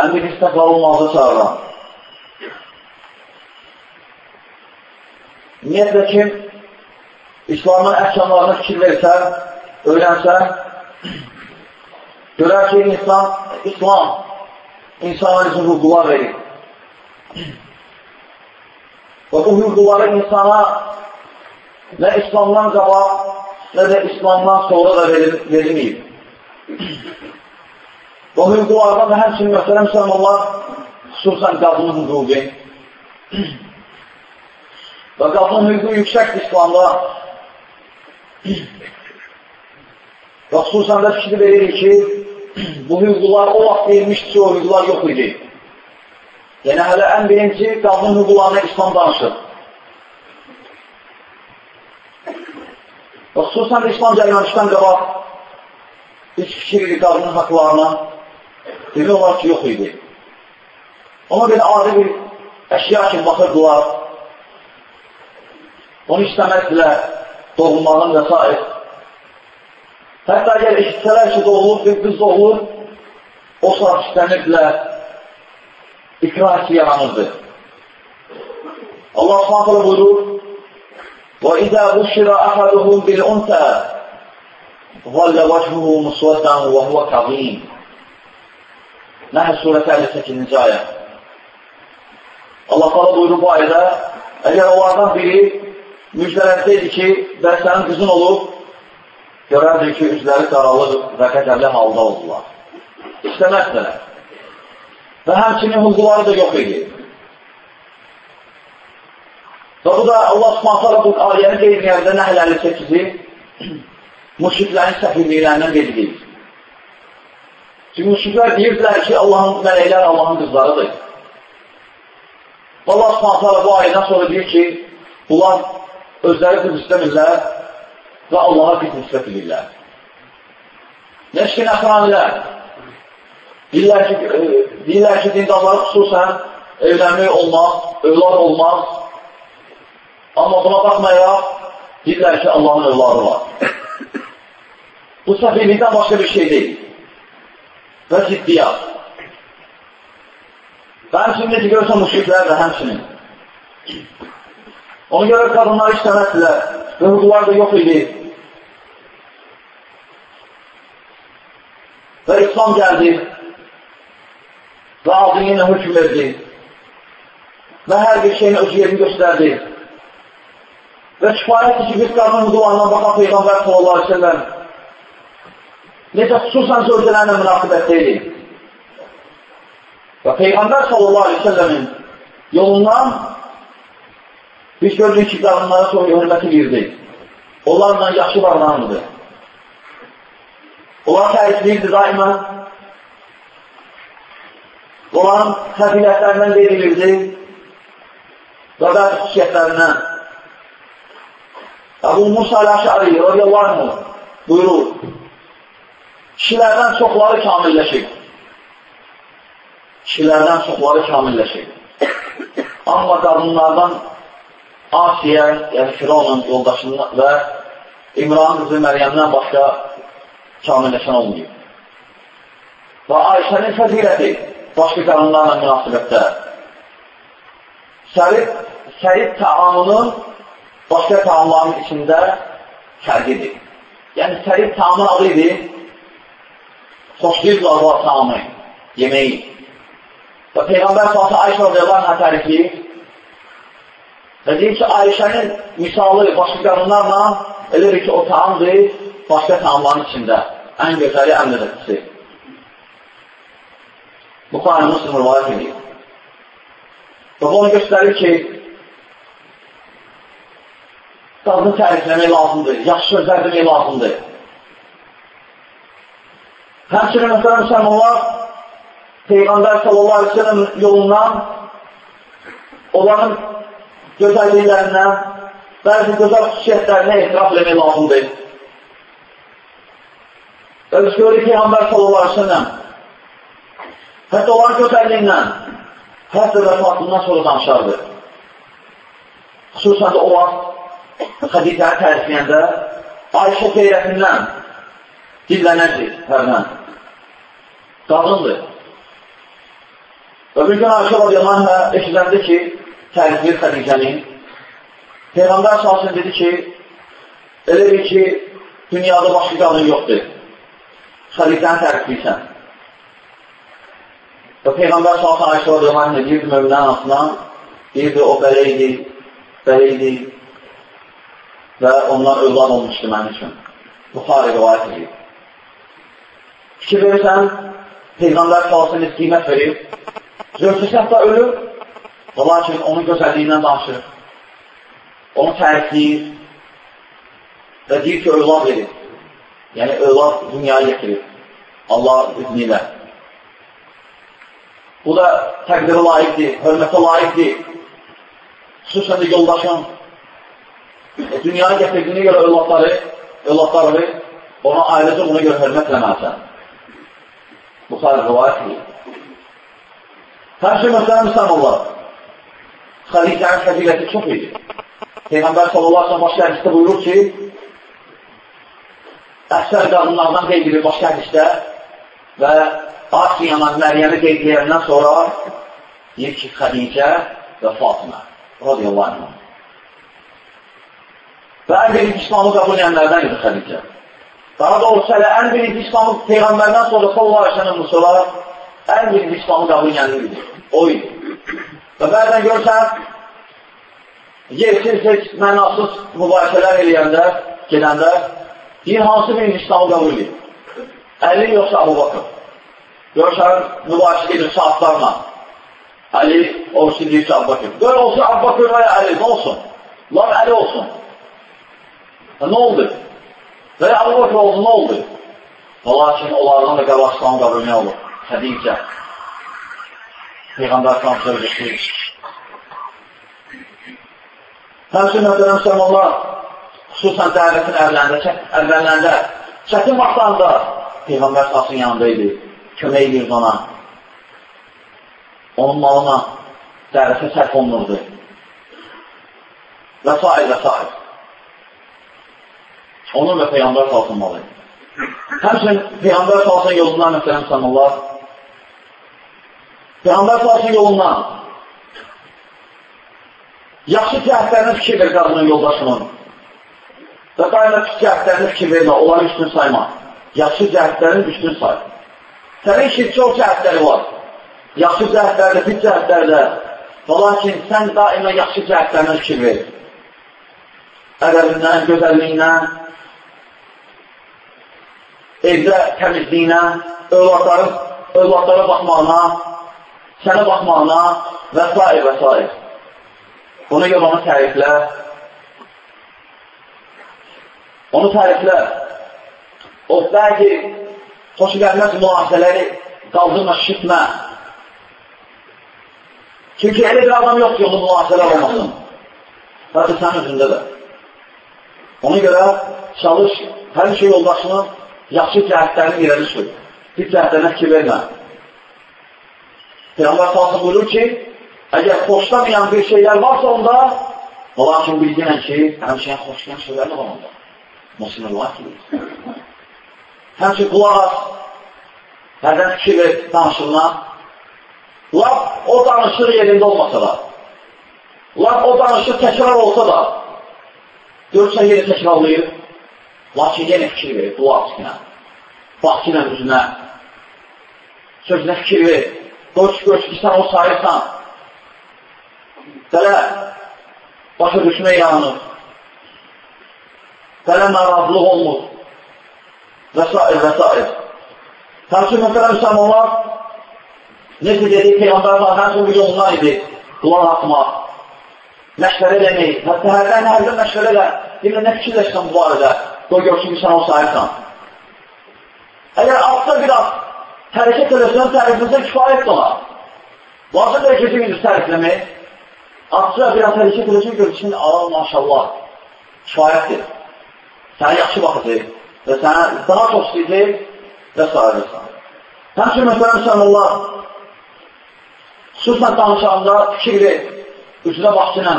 ən bir istəqlar olmazı çağıran. Ümumiyyətlə kim İslamın əhkamlarını fikir versə, öyrənsə, görər ki, insan, İslam insana üçün hüquqlar verir. Və bu hüquqları insana nə İslamdan qabaq, nə də İslamdan sonra da verilməyib. Bu hüquqlardan da həmçinin möhtərəm müsəlmanlar, xüsusən qadının hüququ. Və qadının hüququ yüksəkdir İslamda. Və xüsusən də fikri veririk ki, bu hüquqlar o vaxt verilmişdir ki, o hüquqlar yox idi. Yəni, hələ ən birinci qadının hüquqlarına İslam danışır. Və xüsusən də İslam gəlməmişdən qabaq heç fikir idi qadının haqlarına demək olar ki, yox idi. Ona belə adi bir əşya kimi baxırdılar. Onu istəməzdilər, doğulmağın və s. Hətta əgər eşitsələr ki, doğulur, bir qız doğulur, o saat istəmirdilər, ikrah ki, yaranırdı. Allah s.ə.v. buyurur, وَإِذَا بُشِّرَ أَحَدُهُمْ بِالْأُنْتَى ظَلَّ وَجْهُهُ مُسْوَدًا وَهُوَ كَظِيمٌ Nəhl surəsi 58-ci ayə. Allah qala buyurur bu ayədə, əgər onlardan biri müjdələnsəydi ki, və sənin qızın olub, görərdi ki, üzləri qaralıq və qədərli halda oldular. İstəməzdilər. Və həmçinin hüquqları da yox idi. Və bu da Allah s.ə.v. bu ayəni qeyriyəndə Nəhl 58-i müşriklərin səfirliklərindən qeydilir. Çünki müşriklər deyirdilər ki, Allahın mələklər Allahın qızlarıdır. Allah s.ə.v. bu ayədən sonra deyir ki, bunlar özləri qız istəmirlər və Allaha qız nisbət edirlər. Nəşkin əfranilər deyirlər ki, e, deyirlər ki, dindarları xüsusən evlənmək olmaz, övlad olmaz. Amma buna baxmayaq, deyirlər ki, Allahın övladı var. Bu səfirlikdən başqa bir şey deyil. Və ciddiyyat. Və həmçinin necə görürsən müşriklər də həmçinin. Ona görə qadınlar işləmədilər və hüquqlar da yox idi. Və İslam gəldi və adını yenə hökm verdi və hər bir şeyin öz yerini göstərdi. Və kifayətdir ki, biz qadın hüquqlarına baxan Peyğəmbər sallallahu aleyhi ve sellem necə xüsusən zövcələrlə münasibətdəydi. Və Peyğəmbər sallallahu aleyhi ve sellemin yolundan biz gördük ki, qadınlara çox hörməti girdi. Onlarla yaxşı varlanırdı. Onlar tərifliyirdi daima. Onların xəfilətlərindən verilirdi və bəzi xüsusiyyətlərindən. Əbu Musa Əl-Əşəri radiyallahu anh buyurur, kişilərdən çoxları kamilləşir. Kişilərdən çoxları kamilləşir. Amma qadınlardan Asiyə, yəni Firavunun yoldaşından və İmran qızı Məryəmdən başqa kamilləşən olmayıb. Və Ayşənin fəziləti başqa qadınlarla münasibətdə sərif, sərif taamının başqa taamların içində fərqidir. Yəni, sərif taamın adı idi, xoşlayırlar bu taamı, yeməyi. Və Peyğəmbər salsı Ayşə radiyallahu tərifləyir və deyir ki, Ayşənin misalı başqa qadınlarla elə ki, o taamdır başqa taamların içində. Ən gözəli, ən ləzzətlisi. Buxarı Müslim rivayət edir. Və bu onu göstərir ki, qadını tərifləmək lazımdır, yaxşı sözlər demək lazımdır. Həmçinin məsələn müsəlmanlar Peyğəmbər sallallahu aleyhi ve sellem yolundan onların gözəlliklərindən bəzi gözəl xüsusiyyətlərinə etiraf eləmək lazımdır. Və biz görürük Peyğəmbər sallallahu aleyhi ve sellem hətta onların gözəlliyindən hətta vəfatından sonra danışardı. Xüsusən də o vaxt Xədicəni tərifləyəndə Ayşə qeyrətindən dillənəcək hərdən. Qadındır. Və bir gün Ayşə radiyallahu anh eşidəndə ki, tərifləyir Xədicəni, Peyğəmbər salsın dedi ki, elə bir ki, dünyada başqa qadın yoxdur. Xədicəni tərifləyirsən. Və Peyğəmbər salsın Ayşə radiyallahu anh deyirdi möminən anasına, deyirdi o belə idi, belə idi, və ondan övlad olmuşdu mənim üçün. Buxarı rivayət edir. Fikir verirsən, Peyğəmbər salasını qiymət verir, Zövcəsi hətta ölür, və lakin onun gözəlliyindən danışır, onu tərifləyir və deyir ki, övlad verir. Yəni, övlad dünyaya getirir. Allah izni ilə. Bu da təqdirə layiqdir, hörmətə layiqdir. Xüsusən də yoldaşın E, dünyaya gətirdiyinə görə övladları, övladları ona ayrıca buna görə hörmət Buxarı rivayət edir. Həmçin məsələn müsəlmanlar, xəlicənin fəziləti çox idi. Peyğəmbər sallallahu aleyhi başqa hədisdə buyurur ki, əksər qadınlardan qeyd edir başqa hədisdə və Asiyana Məryəmi qeyd edəndən sonra deyir ki, Xədicə və Fatimə radiyallahu anh. Və ən birinci İslamı qəbul edənlərdən idi Xədicə. Daha doğrusu hələ ən birinci İslamı Peyğəmbərdən sonra sallallahu aleyhi sellem sonra ən birinci İslamı qəbul edənlər idi. O idi. Və bəzən görsən, yersiz, heç mənasız mübahisələr eləyəndə, gedəndə, deyir, hansı birinci İslamı qəbul edir? Əli yoxsa Abu Bakır. Görsən, mübahisə edir saatlarla. Əli, o deyir ki, Abu Bakır. Gör olsun Abu Bakır və ya Əli, nə olsun? Lan Əli olsun. Nə oldu? Və ya Abu Bakr oldu, nə oldu? Və lakin onlardan da qabaqsılan qabır nə olur? Xədicə. Peyğəmbər kan sözcüsü. Həmçin, məsələn, müsəlmanlar, xüsusən dəvətin ərləndə, ərləndə, çətin vaxtlarında Peyğəmbər sasının yanında idi, kömək edirdi ona. Onun malına dəvətə sərf olunurdu. Və s. və s. Onun və Peyğəmbər salsınmalı. Həmçinin Peyğəmbər salsın yolundan məsələn sanırlar. Peyğəmbər salsın yolundan yaxşı cəhətlərini fikir ver qadının yoldaşının və daima pis cəhətlərini fikir vermə, onları üstün sayma. Yaxşı cəhətlərini üstün say. Sənin ki, çox cəhətləri var. Yaxşı cəhətlərdə, pis cəhətlərdə. Və lakin sən daima yaxşı cəhətlərini fikir ver. Ədəbindən, gözəlliyindən, evdə təmizliyinə, övladların, övladlara baxmağına, sənə baxmağına və s. və s. Ona görə onu təriflə. Onu təriflə. O bəzi xoşu gəlməz mülasələri qaldırma, şişitmə. Çünki elə bir adam yox ki, onun mülasələr olmasın. Hətta sənin üzündə də. Ona görə çalış, hər şey yoldaşını yaxşı cəhətlərini irəli sür. Pis cəhətlərinə fikir vermə. Peyğəmbər salsın buyurur ki, Əgər xoşlamayan bir şeylər varsa onda, lakin bilginən ki, həmçinin xoşlayan şeylər də var onda. Muslim var ki, həmçin qulaq as, hərdən fikir ver danışığına, laf o danışıq yerində olmasa da, laf o danışıq təkrar olsa da, görürsən yenə təkrarlayır, lakin yenə fikir verir, qulaq askinə, baxkinə üzünə, sözünə fikir ver, qoç, ki, sən o sayırsan, belə başa düşmək yanır, belə narazılıq olmur. Və s. və s. Həmçin, məsələn, müsəlmanlar necə dedik, Peyğəmbər həmçin bir yolundan idi, qulaq atmaq, məşvərə demək, hətta hərdən hərdən məşvərə də, yenə nə fikirləşsən bu barədə, qoy görsün ki, sən o sayırsan. Əgər atsa biraz hərəkət edəsən, tərifləsən kifayət olar. Lazım da gecə gündüz tərifləmək, atsa biraz hərəkət edəsən, görsün, Allah maşallah, kifayətdir. Sənə yaxşı baxacaq və sənə daha çox istəyəcək və s. Həmçin, məsələn, müsəlmanlar, xüsusən danışanda fikir ver, üzrə baxsınə,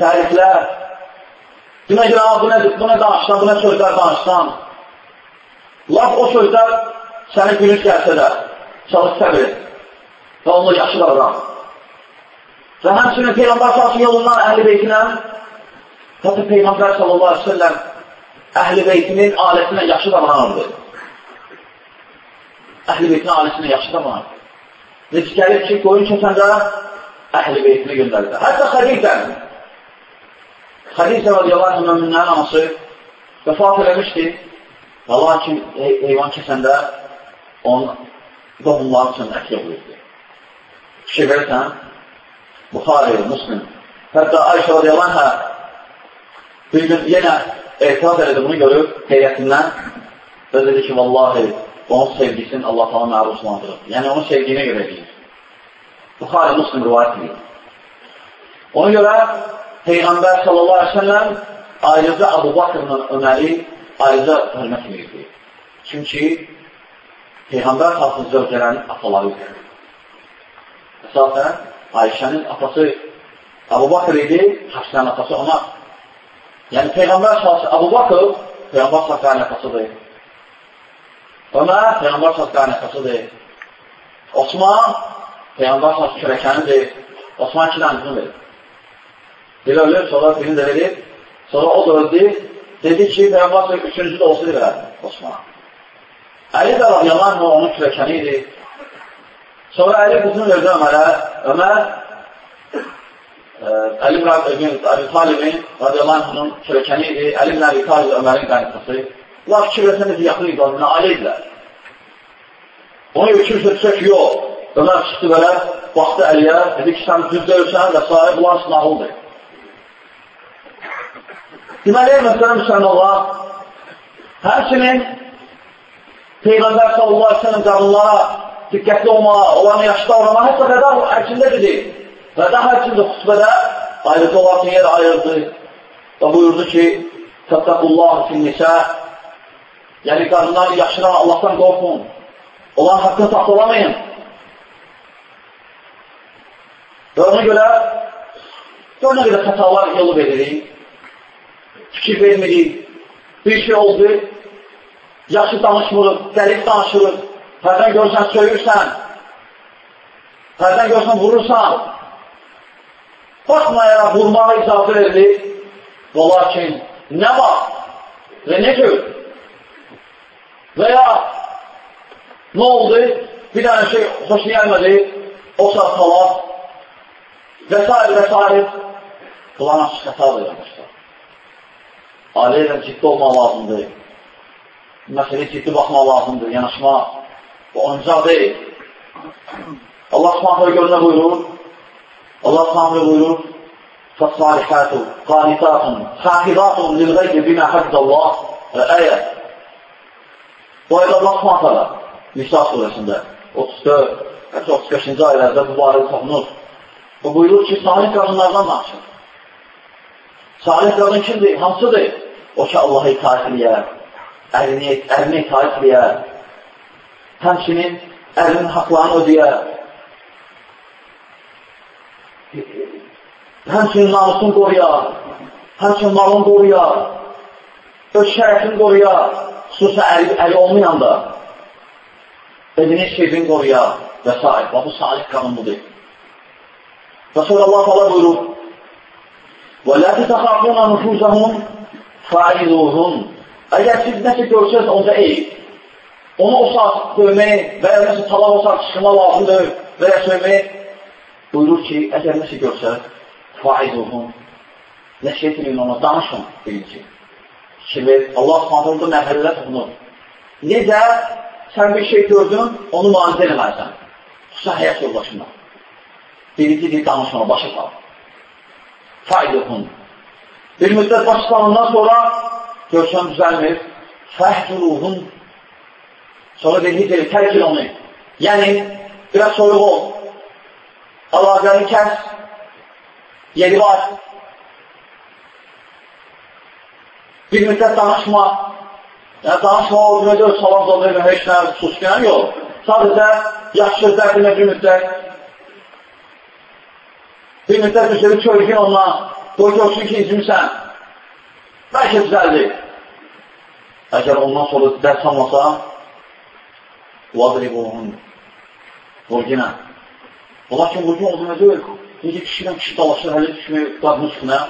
təriflər, buna görə, buna, buna danışsan, buna sözlər danışsan, laf o sözlər səni günüz gəlsə də, çalış səbir və onu yaxşı davran. Və həmçinin Peyğəmbər salsın yolundan əhl-i beytinə, hətta Peyğəmbər sallallahu aleyhi ve sellem əhl-i beytinin alətinə yaxşı davranırdı. Əhl-i beytin aləsinə yaxşı davranırdı. Necə gəlir ki, qoyun kəsəndə əhl-i beytini göndərirlər. Hətta Xədicə, Xədicə radiyallahu anh müminlərin anası vəfat eləmişdi və lakin heyvan kəsəndə onun doğumları üçün ət yoxlayırdı. Fikir verirsən, Buxari, Muslim, hətta Ayşə radiyallahu anh bir gün yenə etiraz elədi bunu görüb heyrətindən və dedi ki, vallahi onun sevgisini Allah sana məruzlandırır. Yəni, onun sevgiyinə görə deyir. Buxarə Muslim rivayət edir. Ona görə Peyğəmbər sallallahu aleyhi ve sellem ayrıca Abu Bakırla Öməri ayrıca hörmət edirdi. Çünki Peyğəmbər salsın zövcələrin ataları idi. Əsasən, Ayşənin atası Abu Bakır idi, Həfsənin atası ona. Yəni, Peyğəmbər salsın, Abu Bakır Peyğəmbər salsın atasıdır. Ömər Peyğəmbər salsın qaynətasıdır. Osman Peyğəmbər salsın kürəkənidir. Osman iki dənəsini verir. Biri ölür, sonra birini də verir. Sonra o da öldü. Dedi ki, Peyğəmbər üçüncü də olsaydı verərdi Osmana. Əli də radiyallahu onun kürəkəni idi. Sonra Əli qızını verdi Ömərə. Ömər e, Əli ibn Əbi Talibin radiyallahu kürəkəni idi. Əli ibn Əbi Talib Ömərin qaynatası. Bunlar fikirləsəniz yaxın iqadına ailə idilər. Ona düşsə ki, yox, Ömər çıxdı belə, baxdı Əliyə, dedi ki, sən düz deyirsən və s. Bunlar sınağıldır. Deməli, məsələn, müsəlmanlar, həmçinin Peyğəmbər sallallahu aleyhi ve sellem qadınlara diqqətli olmağa, olanı yaşda olmağa, hətta vəda hərçində dedi. Vəda hərçində xütbədə ayrıca olan yer ayırdı və buyurdu ki, Təttəqullah fin nisə Yəni, qadınlar yaxşıdan Allahdan qorxun. Olan haqqını saxlalamayın. Və ona görə gör nə qədər xətalar yolu veririk, fikir vermirik, bir şey oldu, yaxşı danışmırıq, dəlik danışırıq, hərdən görsən söyürsən, hərdən görsən vurursan, baxmayaraq vurmağa icazı verilir, və lakin nə var və ne gör? Veya ne oldu? Bir tane şey hoşuna gelmedi. O saat talak vesaire vesaire. Kulağına hatadır arkadaşlar. Aileyle ciddi olma lazımdır. Meseleye ciddi bakma lazımdır. Yanaşma. Bu oyuncaq değil. Allah subhanahu görünə buyurur. Allah subhanahu buyurur. فَالصَّالِحَاتُ قَانِتَاتٌ حَافِظَاتٌ لِلْغَيْبِ بِمَا حَفِظَ اللّٰهِ Ayet. Bu ayda Allah Subhanahu Nisa surəsində 34, 35-ci ayələrdə bu barədə toxunur. O buyurur ki, salih qadınlardan danışır. Salih qadın kimdir? Hansıdır? O ki, Allah'a itaat eləyər, ərinə, ərinə itaat eləyər, həmçinin ərinin haqlarını ödəyər. həmçinin namusunu qoruyar, həmçinin malını qoruyar, öz şərəfini qoruyar, xüsusən əli, əli olmayanda, evinin şeifini qoruyar və s. Və bu salih qanun budur. Allah Allah buyurur, وَلَا تَخَافُونَ نُفُوزَهُمْ فَعِذُوهُمْ Əgər siz nəsə görsəz, onda eyb. Onu o saat döymək və ya nəsə talaq o saat çıxma lazımdır və ya söymək buyurur ki, əgər nəsə görsəz, faizuhum, nəsiyyət edin ona, danışın birinci. Fikir Allah subhanətlə mərhələlər toxunur. Necə sən bir şey gördün, onu müalicə eləməlisən. Xüsusən həyat yoldaşından. Birinci deyil, danışın ona, başa sal. Faizuhum. Bir müddət başı salından sonra görsən düzəlmir. Fəhcuruhum. Sonra deyir, hicr, tərkil onu. Yəni, biraz soyuq ol. Əlaqəni kəs, yeri var. Bir müddət danışma. Yəni, danışma o cümlədə öz salam zor vermə, heç nə susqən yox. Sadəcə, yaxşı sözlər demə bir müddət. Bir müddət üzrə çölgün ondan, qoy görsün ki, incimsən. Bəlkə düzəldir. Əgər ondan sonra dərs almasa, vadribuhun, vur yenə. Lakin bu gün o cümlə deyil. Necə kişidən kişi dalaşır, hələ düşmür qadın üstünə.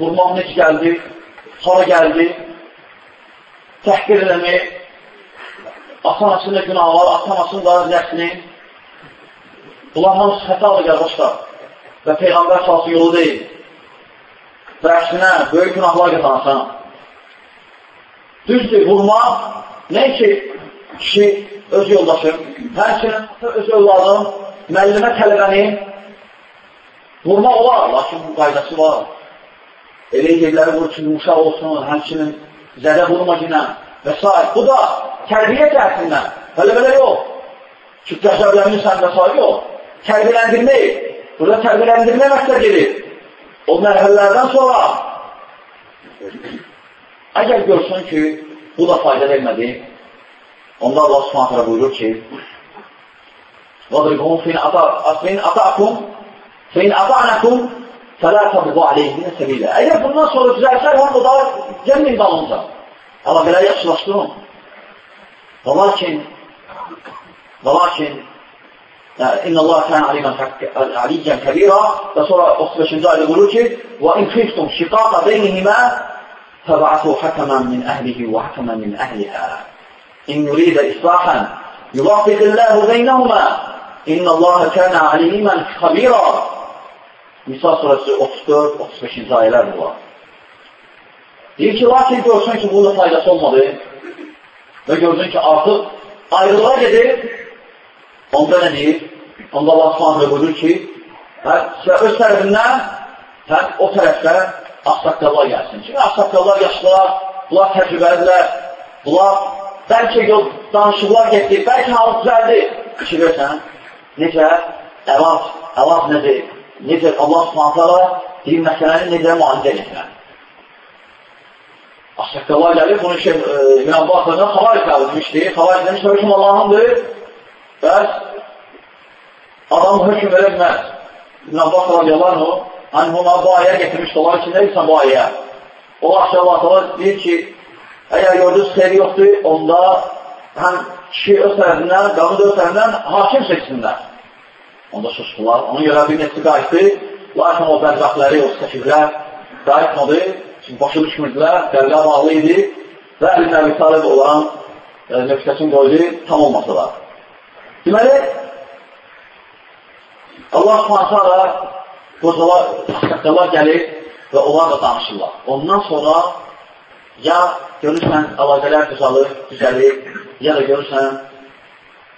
Vurmaq necə gəldi, hara gəldi, təhqir eləmək, atan-asının da günahı var, atan-asının da nəfsini. Bunlar hamısı xətalı qardaşlar və Peyğəmbər salsı yolu deyil. Və əksinə, böyük günahlar qazanırsan. Düzdür, vurmaq, nə ki, kişi öz yoldaşım, həmçinin öz övladım, müəllimə tələbəni Vurmaq olar, lakin bu qaydası var. Elə yerləri vurur ki, yumuşaq olsun, həmçinin zədə vurma günə və s. Bu da tərbiyə tərsindən. Tələbələr yox. Ki, qəzəblənmirsən və s. yox. Tərbiyələndirmək. Burada tərbiyələndirmə məqsəd gedir. O mərhələlərdən sonra əgər görsün ki, bu da fayda vermədi, onda Allah subhanətlə buyurur ki, وَضْرِبُهُمْ فِينْ أَطَعْكُمْ فَاِنْ اَطَعْنَكُمْ فَلَا تَبْغُ عَلَيْهِنَ سَبِيلًا Əgər bundan sonra düzəlsək, onu da gəlməyin dalınca. Allah belə yaxşılaşdırın. Və lakin və lakin İnna Allah kana aliman aliyan kabira və sonra 35-ci ayda buyurur ki: "Və in khiftum shiqaqa baynihima fab'athu hakaman min ahlihi və hakaman min ahliha in yurida islahan yuwaffiq Allah baynahuma inna Allah kana aliman kabira." Nisa surəsi 34-35-ci ayələr var. Deyir ki, lakin görsün ki, bunun faydası olmadı. Və gördün ki, artıq ayrılığa gedir, onda nə deyir? Onda Allah subhanələ buyurur ki, hə, öz tərəfindən həm o tərəfdə axsaqqallar gəlsin. Çünki axsaqqallar yaşlılar, bunlar təcrübəlidirlər, bunlar bəlkə yol danışıqlar getdi, bəlkə halı düzəldi. Ki, görsən, necə əvaz, əvaz nədir? necə Allah subhanətələ bir məsələni necə müalicə etmək. Aşıqqalar gəlir, bunu şey, İbn Abbas da xavariz qalmışdı. Xavariz demiş, hökm Allahındır. Bəs adam hökm verə bilməz. İbn Abbas radiyallahu anh ona bu ayə getirmişdi, onlar içində insan bu ayə. O Allah deyir ki, əgər gördünüz xeyri yoxdur, onda həm kişi öz tərəfindən, qadın öz tərəfindən hakim seçsinlər. Onda sustular. Ona görə bir neçə qayıtdı. Lakin o bədbəxtləri, o səfirlər qayıtmadı. Çünki başa düşmürdülər, qəlqə bağlı idi və Əli Nəbi Talib olan e, nöqtəsini qoydu, tam olmasalar. Deməli, Allah subhanətə qocalar, saqqalar gəlir və onlar da danışırlar. Ondan sonra ya görürsən, əlaqələr düzalır, düzəlir, ya da görürsən,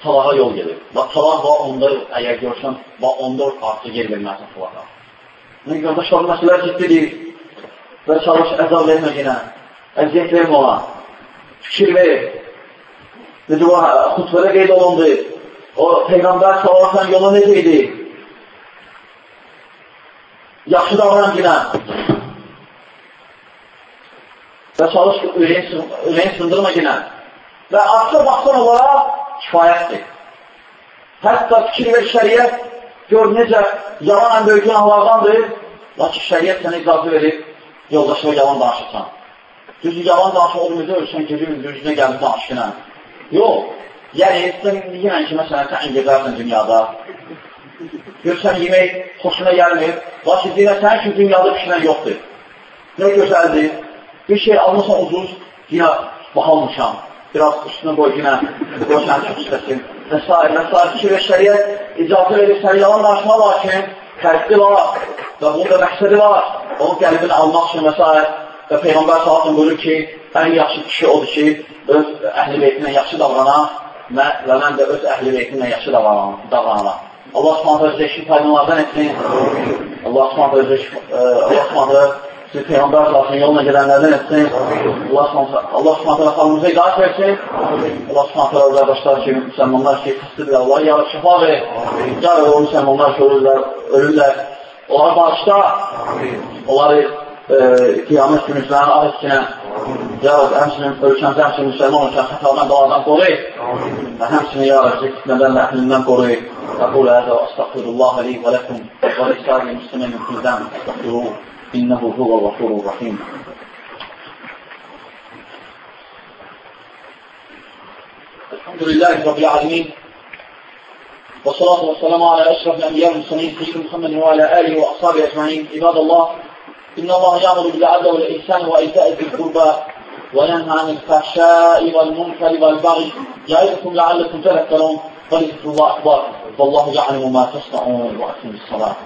talağa yol gedir. Bax, talaq var, onda əgər görsən, bax, onda artıq yer verməlisən talağa. Yəni, qardaşlar, məsələ ciddidir və çalış əzab vermə yenə, əziyyət vermə ona, fikir ver. Necə o xutbədə qeyd olundu, o Peyğəmbər salarsan yolu necə idi? Yaxşı davran yenə. Və çalış ürəyin sındırma yenə. Və artıq baxsan olaraq kifayətdir. Hətta fikir və şəriət Gör necə yalan ən böyük günahlardandır. Lakin şəriyyət sənə icazı verib, yoldaşına yalan danışırsan. Düzdür, yalan danışma o müzə ölsən, gecə üzünə gəldi danışqına. Yox, yəni, sən yenə ki, məsələn, sən ingezərsən dünyada. Görsən, yemək xoşuna gəlmir, lakin dinə sənin üçün dünyada pişirən yoxdur. Nə gözəldir, bir şey almışsan ucuz, yenə bahalmışam, biraz üstünə qoy, yenə qoy səni çox istəsin və s. və s. Fikir və şəriyyət icazə verir səni yalan danışma, lakin fərqli var və bunun da məqsədi var, onun qəlbini almaq üçün və s. Və Peyğəmbər sallallahu buyurur ki, ən yaxşı kişi odur ki, öz əhli beytinlə yaxşı davranan və mən də öz əhli beytimlə yaxşı davrananam. Allah Subhanahu öz eşki faydalardan etsin. Allah Subhanahu öz eşki, Allah Subhanahu sizi Peyğəmbər sallallahu yoluna gedənlərdən etsin. Allah Subhanahu Allah Subhanahu xalqımıza idarə versin. Allah Subhanahu qardaşlar ki, müsəlmanlar ki, xəstədirlər, Allah yarı şəfa verir. Yarı o müsəlmanlar ki, ölürlər, ölürlər. Onları bağışla. Onları e, qiyamət günü üzrənin ağ etkinə Ya Rab, həmçinin ölkəmizə, həmçinin müsəlman ölkəmizə xətadan qaladan qoruy və həmçinin Ya Rab, fitnədən və əhlindən qoruy. أقول هذا وأستغفر الله لي ولكم ولسائر المسلمين من كل ذنب. فاستغفروه إنه هو الغفور الرحيم. الحمد لله رب العالمين. والصلاة والسلام على أشرف الأنبياء والمرسلين سيدنا محمد وعلى آله وأصحابه أجمعين. عباد الله إن الله يأمر بالعدل والإحسان وإيتاء ذي القربى وينهى عن الفحشاء والمنكر والبغي يعظكم لعلكم تذكرون. فلذكر الله أكبر. والله يعلم ما تصنعون وأقم الصلاة.